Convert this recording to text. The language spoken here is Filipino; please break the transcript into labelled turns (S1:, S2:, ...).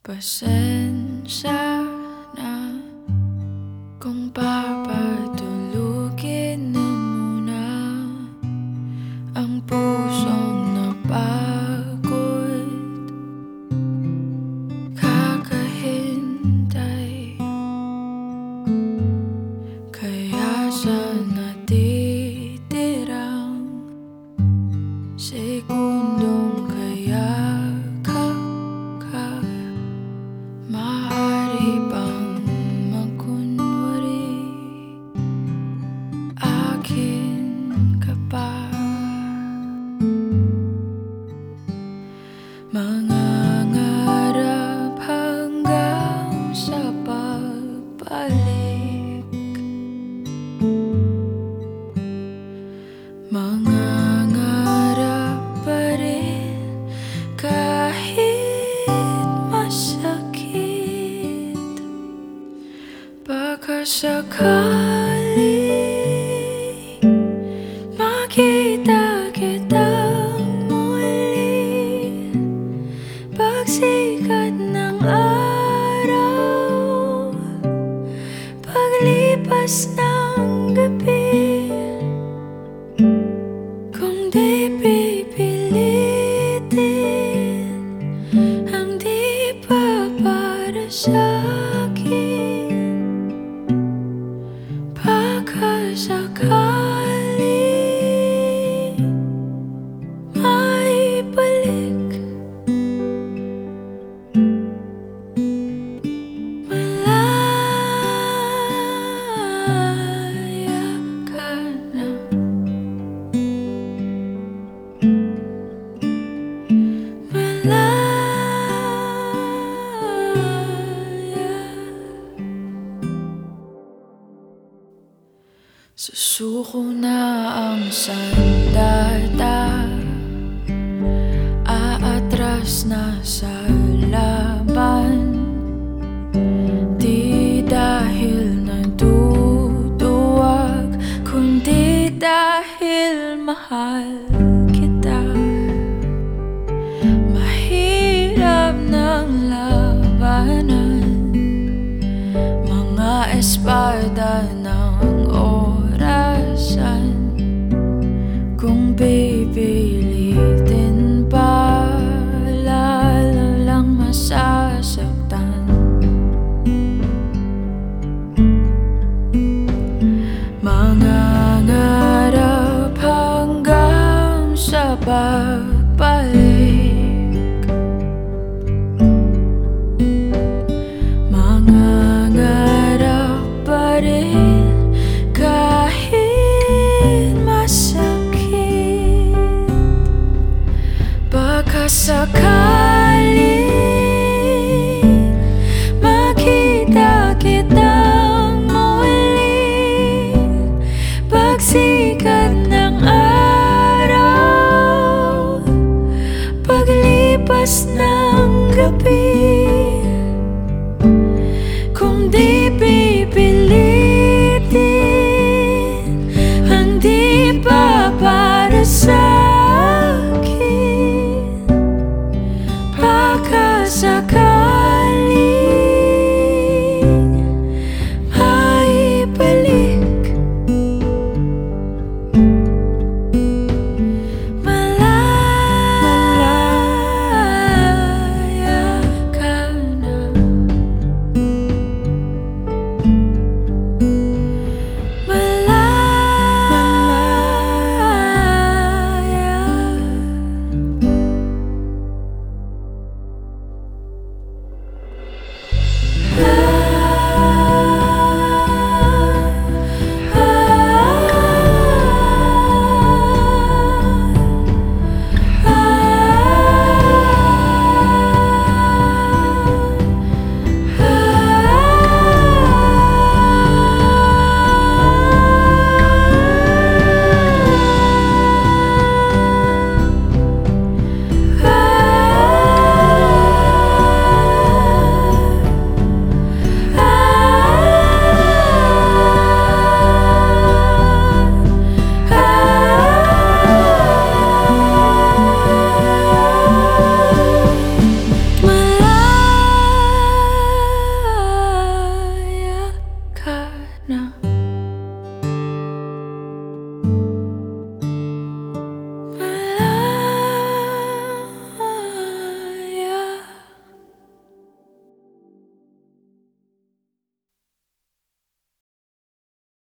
S1: Pasensya na kung papatulugin na muna ang pusong napag sakali Makita kita muli. Pagsikat ng araw Paglipas ng gabi. Kung di pipilitin Ang di pa para Susuko na ang sandata Aatras na sa my heart. It's a.